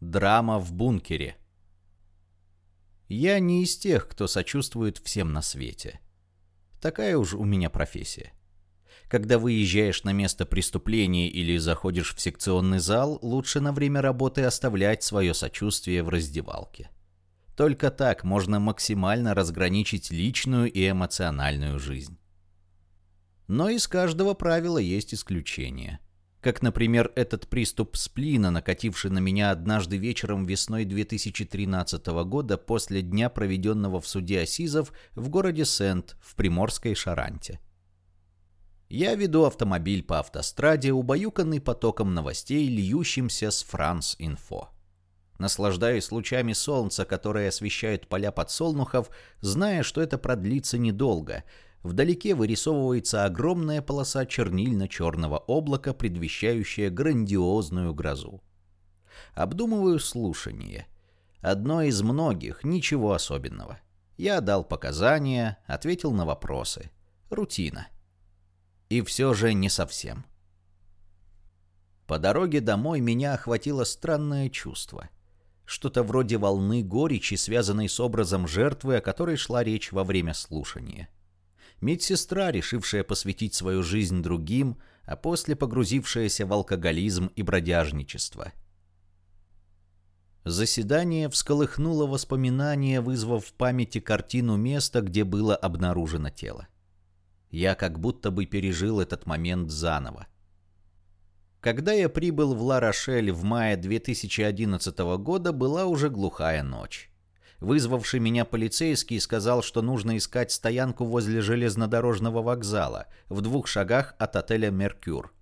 Драма в бункере. Я не из тех, кто сочувствует всем на свете. Такая уж у меня профессия. Когда выезжаешь на место преступления или заходишь в секционный зал, лучше на время работы оставлять свое сочувствие в раздевалке. Только так можно максимально разграничить личную и эмоциональную жизнь. Но из каждого правила есть исключение – как, например, этот приступ сплина, накативший на меня однажды вечером весной 2013 года после дня, проведенного в суде Асизов в городе Сент в Приморской Шаранте. Я веду автомобиль по автостраде, убаюканный потоком новостей, льющимся с Франс-Инфо. Наслаждаюсь лучами солнца, которые освещают поля подсолнухов, зная, что это продлится недолго – Вдалеке вырисовывается огромная полоса чернильно-черного облака, предвещающая грандиозную грозу. Обдумываю слушание. Одно из многих, ничего особенного. Я дал показания, ответил на вопросы. Рутина. И все же не совсем. По дороге домой меня охватило странное чувство. Что-то вроде волны горечи, связанной с образом жертвы, о которой шла речь во время слушания. Медсестра, решившая посвятить свою жизнь другим, а после погрузившаяся в алкоголизм и бродяжничество. Заседание всколыхнуло воспоминания, вызвав в памяти картину места, где было обнаружено тело. Я как будто бы пережил этот момент заново. Когда я прибыл в Ла-Рошель в мае 2011 года, была уже глухая ночь. Вызвавший меня полицейский сказал, что нужно искать стоянку возле железнодорожного вокзала, в двух шагах от отеля «Меркюр».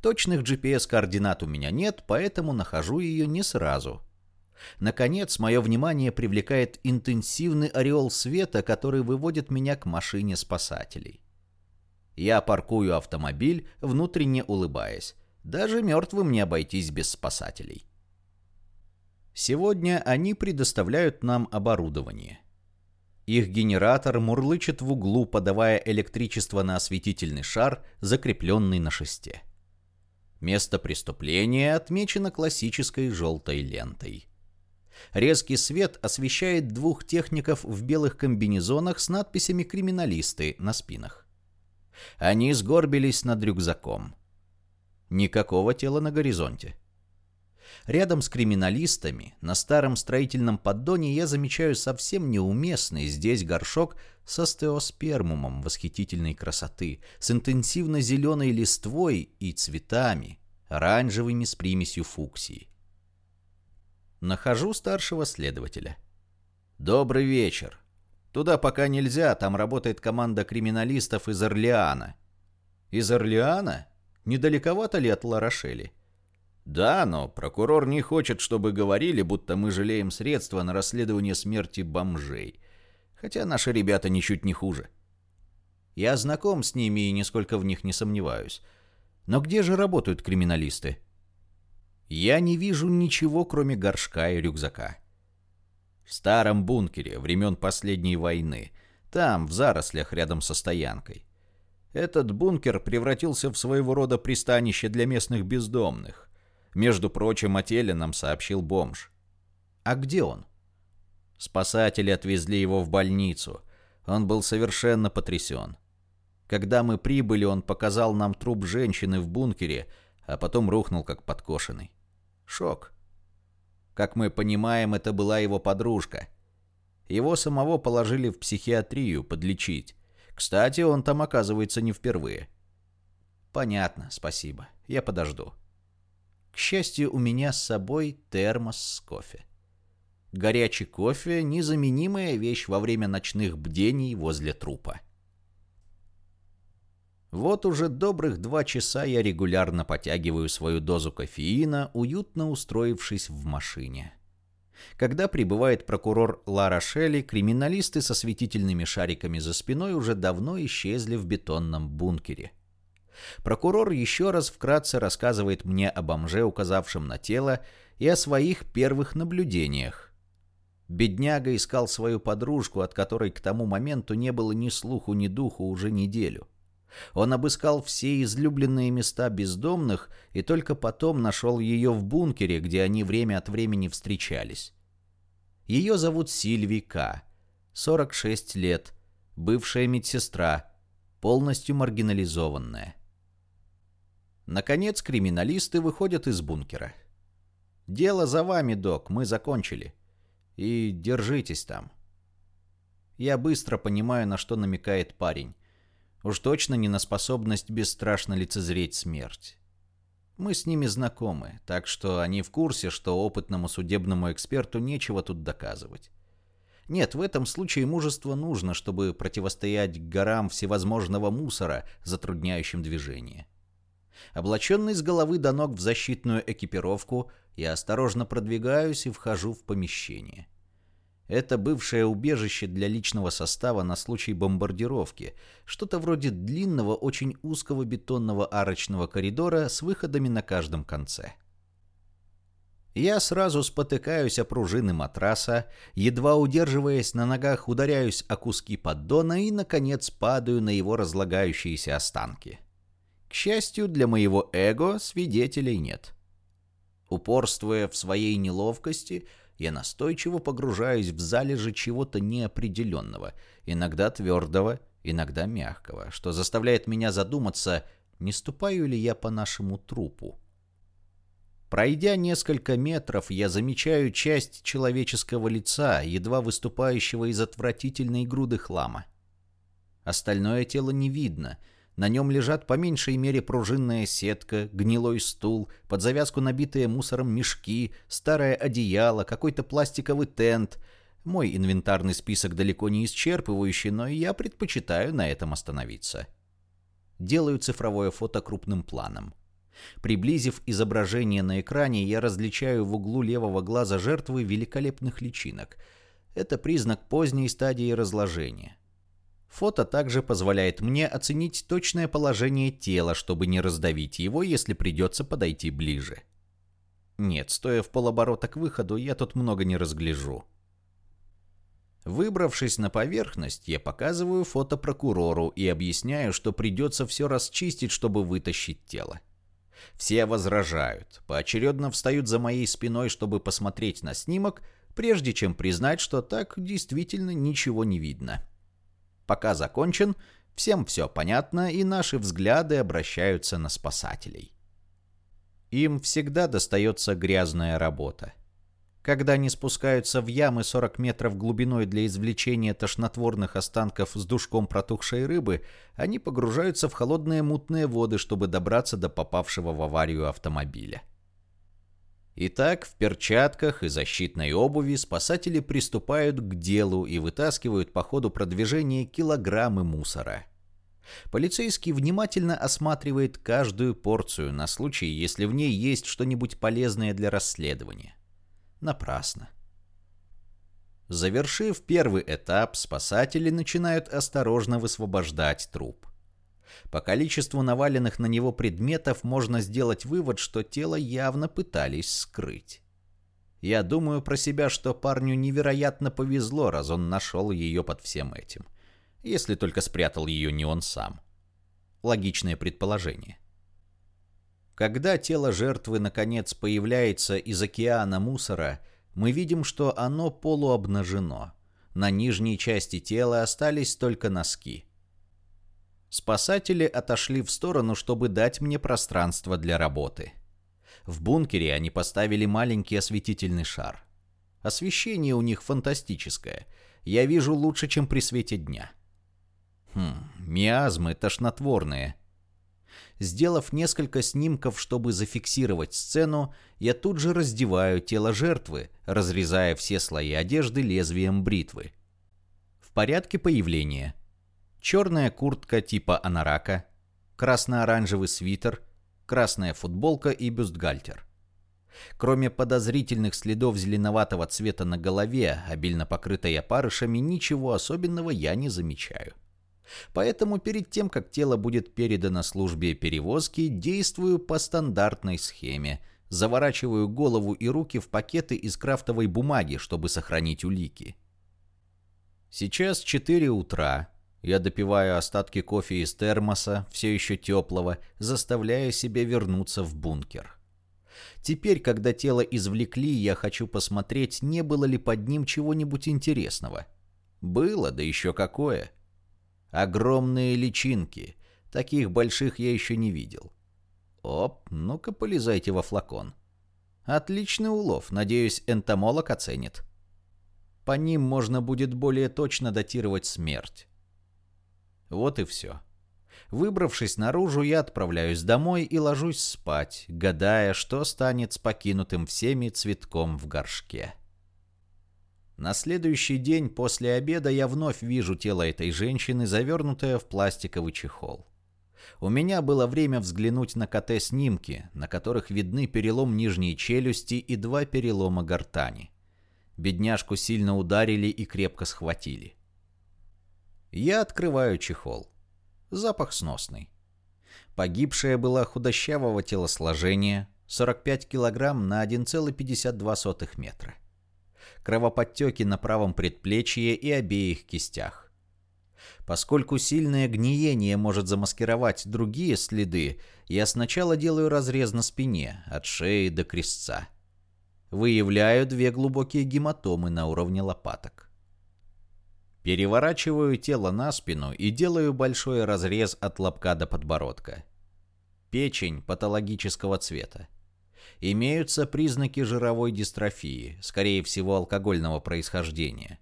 Точных GPS-координат у меня нет, поэтому нахожу ее не сразу. Наконец, мое внимание привлекает интенсивный ореол света, который выводит меня к машине спасателей. Я паркую автомобиль, внутренне улыбаясь. Даже мертвым не обойтись без спасателей. Сегодня они предоставляют нам оборудование. Их генератор мурлычет в углу, подавая электричество на осветительный шар, закрепленный на шесте. Место преступления отмечено классической желтой лентой. Резкий свет освещает двух техников в белых комбинезонах с надписями «Криминалисты» на спинах. Они сгорбились над рюкзаком. Никакого тела на горизонте. Рядом с криминалистами на старом строительном поддоне я замечаю совсем неуместный здесь горшок с остеоспермумом восхитительной красоты, с интенсивно зеленой листвой и цветами, оранжевыми с примесью фуксии. Нахожу старшего следователя. «Добрый вечер. Туда пока нельзя, там работает команда криминалистов из Орлеана». «Из Орлеана? Недалековато ли от Ларошели?» Да, но прокурор не хочет, чтобы говорили, будто мы жалеем средства на расследование смерти бомжей. Хотя наши ребята ничуть не хуже. Я знаком с ними и нисколько в них не сомневаюсь. Но где же работают криминалисты? Я не вижу ничего, кроме горшка и рюкзака. В старом бункере времен последней войны. Там, в зарослях рядом со стоянкой. Этот бункер превратился в своего рода пристанище для местных бездомных. Между прочим, о теле нам сообщил бомж. А где он? Спасатели отвезли его в больницу. Он был совершенно потрясен. Когда мы прибыли, он показал нам труп женщины в бункере, а потом рухнул как подкошенный. Шок. Как мы понимаем, это была его подружка. Его самого положили в психиатрию подлечить. Кстати, он там оказывается не впервые. Понятно, спасибо. Я подожду. К счастью, у меня с собой термос с кофе. Горячий кофе – незаменимая вещь во время ночных бдений возле трупа. Вот уже добрых два часа я регулярно потягиваю свою дозу кофеина, уютно устроившись в машине. Когда прибывает прокурор Лара Шелли, криминалисты со светительными шариками за спиной уже давно исчезли в бетонном бункере – Прокурор еще раз вкратце рассказывает мне о бомже, указавшем на тело, и о своих первых наблюдениях. Бедняга искал свою подружку, от которой к тому моменту не было ни слуху, ни духу уже неделю. Он обыскал все излюбленные места бездомных и только потом нашел ее в бункере, где они время от времени встречались. Ее зовут Сильви К. 46 лет, бывшая медсестра, полностью маргинализованная. Наконец криминалисты выходят из бункера. «Дело за вами, док, мы закончили. И держитесь там». Я быстро понимаю, на что намекает парень. Уж точно не на способность бесстрашно лицезреть смерть. Мы с ними знакомы, так что они в курсе, что опытному судебному эксперту нечего тут доказывать. Нет, в этом случае мужество нужно, чтобы противостоять горам всевозможного мусора, затрудняющим движение. Облаченный с головы до ног в защитную экипировку, я осторожно продвигаюсь и вхожу в помещение. Это бывшее убежище для личного состава на случай бомбардировки, что-то вроде длинного, очень узкого бетонного арочного коридора с выходами на каждом конце. Я сразу спотыкаюсь о пружины матраса, едва удерживаясь на ногах, ударяюсь о куски поддона и, наконец, падаю на его разлагающиеся останки. К счастью, для моего эго свидетелей нет. Упорствуя в своей неловкости, я настойчиво погружаюсь в залежи чего-то неопределенного, иногда твердого, иногда мягкого, что заставляет меня задуматься, не ступаю ли я по нашему трупу. Пройдя несколько метров, я замечаю часть человеческого лица, едва выступающего из отвратительной груды хлама. Остальное тело не видно. На нем лежат по меньшей мере пружинная сетка, гнилой стул, под завязку набитые мусором мешки, старое одеяло, какой-то пластиковый тент. Мой инвентарный список далеко не исчерпывающий, но я предпочитаю на этом остановиться. Делаю цифровое фото крупным планом. Приблизив изображение на экране, я различаю в углу левого глаза жертвы великолепных личинок. Это признак поздней стадии разложения. Фото также позволяет мне оценить точное положение тела, чтобы не раздавить его, если придется подойти ближе. Нет, стоя в полоборота к выходу, я тут много не разгляжу. Выбравшись на поверхность, я показываю фото прокурору и объясняю, что придется все расчистить, чтобы вытащить тело. Все возражают, поочередно встают за моей спиной, чтобы посмотреть на снимок, прежде чем признать, что так действительно ничего не видно. Пока закончен, всем все понятно, и наши взгляды обращаются на спасателей. Им всегда достается грязная работа. Когда они спускаются в ямы 40 метров глубиной для извлечения тошнотворных останков с душком протухшей рыбы, они погружаются в холодные мутные воды, чтобы добраться до попавшего в аварию автомобиля. Итак, в перчатках и защитной обуви спасатели приступают к делу и вытаскивают по ходу продвижения килограммы мусора. Полицейский внимательно осматривает каждую порцию на случай, если в ней есть что-нибудь полезное для расследования. Напрасно. Завершив первый этап, спасатели начинают осторожно высвобождать труп. По количеству наваленных на него предметов можно сделать вывод, что тело явно пытались скрыть. Я думаю про себя, что парню невероятно повезло, раз он нашел ее под всем этим. Если только спрятал ее не он сам. Логичное предположение. Когда тело жертвы наконец появляется из океана мусора, мы видим, что оно полуобнажено. На нижней части тела остались только носки. Спасатели отошли в сторону, чтобы дать мне пространство для работы. В бункере они поставили маленький осветительный шар. Освещение у них фантастическое. Я вижу лучше, чем при свете дня. Хм, миазмы тошнотворные – Сделав несколько снимков, чтобы зафиксировать сцену, я тут же раздеваю тело жертвы, разрезая все слои одежды лезвием бритвы. В порядке появления. Черная куртка типа анарака, красно-оранжевый свитер, красная футболка и бюстгальтер. Кроме подозрительных следов зеленоватого цвета на голове, обильно покрытой опарышами, ничего особенного я не замечаю. Поэтому перед тем, как тело будет передано службе перевозки, действую по стандартной схеме. Заворачиваю голову и руки в пакеты из крафтовой бумаги, чтобы сохранить улики. Сейчас 4 утра. Я допиваю остатки кофе из термоса, все еще теплого, заставляя себя вернуться в бункер. Теперь, когда тело извлекли, я хочу посмотреть, не было ли под ним чего-нибудь интересного. Было, да еще какое. Огромные личинки. Таких больших я еще не видел. Оп, ну-ка полезайте во флакон. Отличный улов, надеюсь, энтомолог оценит. По ним можно будет более точно датировать смерть. Вот и все. Выбравшись наружу, я отправляюсь домой и ложусь спать, гадая, что станет с покинутым всеми цветком в горшке. На следующий день после обеда я вновь вижу тело этой женщины, завернутое в пластиковый чехол. У меня было время взглянуть на КТ-снимки, на которых видны перелом нижней челюсти и два перелома гортани. Бедняжку сильно ударили и крепко схватили. Я открываю чехол. Запах сносный. Погибшая была худощавого телосложения, 45 килограмм на 1,52 метра. Кровоподтеки на правом предплечье и обеих кистях. Поскольку сильное гниение может замаскировать другие следы, я сначала делаю разрез на спине, от шеи до крестца. Выявляю две глубокие гематомы на уровне лопаток. Переворачиваю тело на спину и делаю большой разрез от лобка до подбородка. Печень патологического цвета. Имеются признаки жировой дистрофии, скорее всего алкогольного происхождения.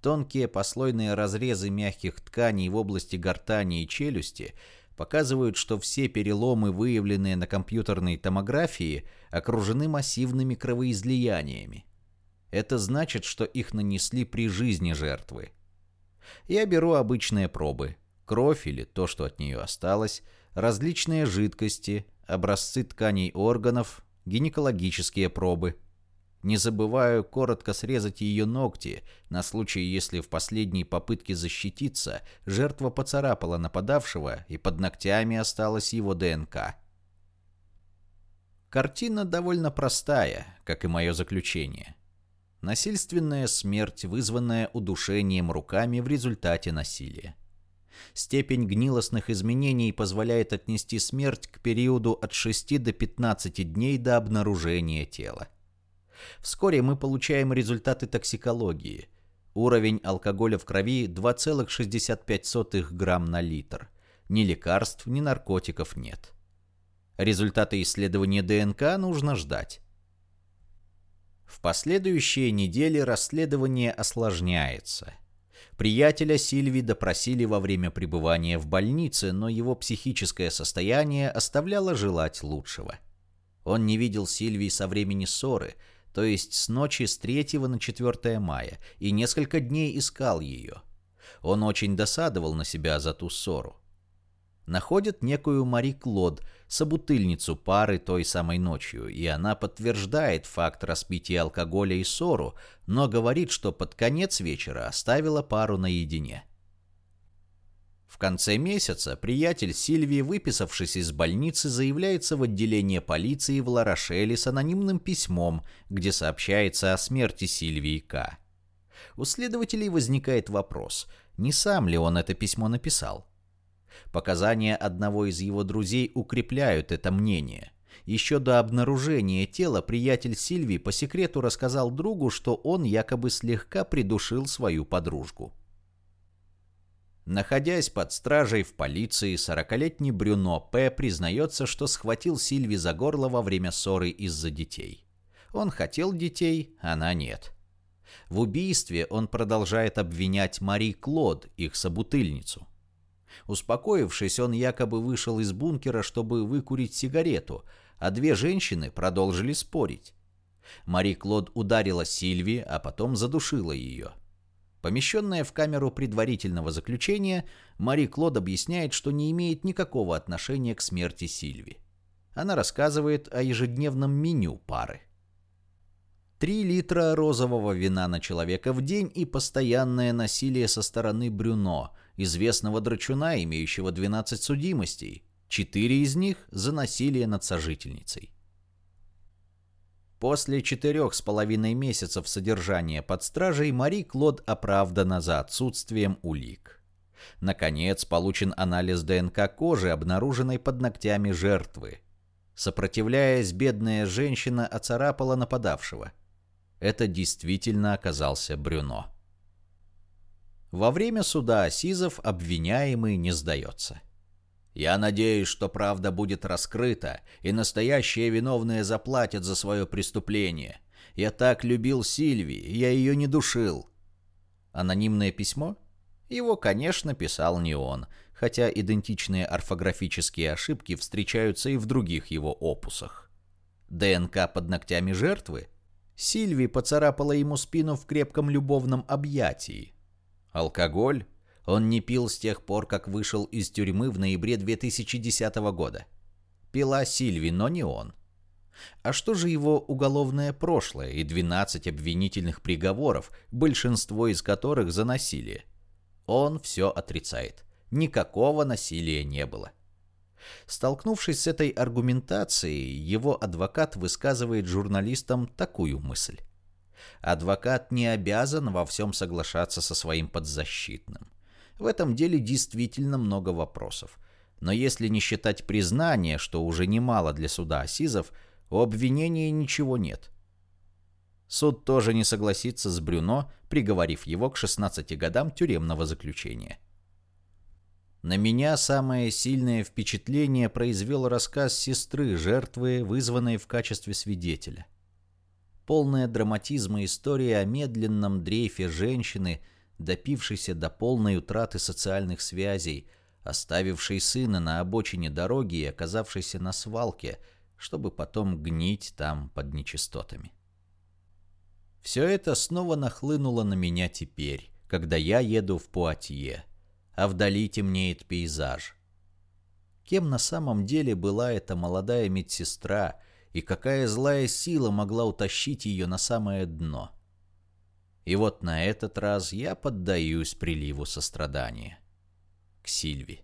Тонкие послойные разрезы мягких тканей в области гортани и челюсти показывают, что все переломы, выявленные на компьютерной томографии, окружены массивными кровоизлияниями. Это значит, что их нанесли при жизни жертвы. Я беру обычные пробы. Кровь или то, что от нее осталось, различные жидкости, образцы тканей органов, гинекологические пробы. Не забываю коротко срезать ее ногти, на случай, если в последней попытке защититься жертва поцарапала нападавшего и под ногтями осталась его ДНК. Картина довольно простая, как и мое заключение. Насильственная смерть, вызванная удушением руками в результате насилия. Степень гнилостных изменений позволяет отнести смерть к периоду от 6 до 15 дней до обнаружения тела. Вскоре мы получаем результаты токсикологии. Уровень алкоголя в крови 2,65 грамм на литр. Ни лекарств, ни наркотиков нет. Результаты исследования ДНК нужно ждать. В последующие недели расследование осложняется. Приятеля Сильви допросили во время пребывания в больнице, но его психическое состояние оставляло желать лучшего. Он не видел Сильвии со времени ссоры, то есть с ночи с 3 на 4 мая, и несколько дней искал ее. Он очень досадовал на себя за ту ссору находят некую Мари Клод, собутыльницу пары той самой ночью, и она подтверждает факт распития алкоголя и ссору, но говорит, что под конец вечера оставила пару наедине. В конце месяца приятель Сильвии, выписавшись из больницы, заявляется в отделение полиции в Ларошеле с анонимным письмом, где сообщается о смерти Сильвии К. У следователей возникает вопрос, не сам ли он это письмо написал. Показания одного из его друзей укрепляют это мнение. Еще до обнаружения тела приятель Сильви по секрету рассказал другу, что он якобы слегка придушил свою подружку. Находясь под стражей в полиции, 40-летний Брюно П. признается, что схватил Сильви за горло во время ссоры из-за детей. Он хотел детей, она нет. В убийстве он продолжает обвинять Мари Клод, их собутыльницу. Успокоившись, он якобы вышел из бункера, чтобы выкурить сигарету, а две женщины продолжили спорить. Мари Клод ударила Сильви, а потом задушила ее. Помещенная в камеру предварительного заключения, Мари Клод объясняет, что не имеет никакого отношения к смерти Сильви. Она рассказывает о ежедневном меню пары. Три литра розового вина на человека в день и постоянное насилие со стороны Брюно, известного драчуна, имеющего 12 судимостей, четыре из них за насилие над сожительницей. После четырех с половиной месяцев содержания под стражей Мари Клод оправдана за отсутствием улик. Наконец, получен анализ ДНК кожи, обнаруженной под ногтями жертвы. Сопротивляясь, бедная женщина оцарапала нападавшего. Это действительно оказался Брюно. Во время суда Асизов обвиняемый не сдается. «Я надеюсь, что правда будет раскрыта, и настоящие виновные заплатят за свое преступление. Я так любил Сильви, я ее не душил». Анонимное письмо? Его, конечно, писал не он, хотя идентичные орфографические ошибки встречаются и в других его опусах. ДНК под ногтями жертвы? Сильви поцарапала ему спину в крепком любовном объятии. Алкоголь? Он не пил с тех пор, как вышел из тюрьмы в ноябре 2010 года. Пила Сильви, но не он. А что же его уголовное прошлое и 12 обвинительных приговоров, большинство из которых за насилие? Он все отрицает. Никакого насилия не было. Столкнувшись с этой аргументацией, его адвокат высказывает журналистам такую мысль. Адвокат не обязан во всем соглашаться со своим подзащитным. В этом деле действительно много вопросов. Но если не считать признания, что уже немало для суда Асизов, у обвинения ничего нет. Суд тоже не согласится с Брюно, приговорив его к 16 годам тюремного заключения. На меня самое сильное впечатление произвел рассказ сестры жертвы, вызванной в качестве свидетеля полная драматизма история о медленном дрейфе женщины, допившейся до полной утраты социальных связей, оставившей сына на обочине дороги и оказавшейся на свалке, чтобы потом гнить там под нечистотами. Все это снова нахлынуло на меня теперь, когда я еду в Пуатье, а вдали темнеет пейзаж. Кем на самом деле была эта молодая медсестра – и какая злая сила могла утащить ее на самое дно. И вот на этот раз я поддаюсь приливу сострадания. К Сильви.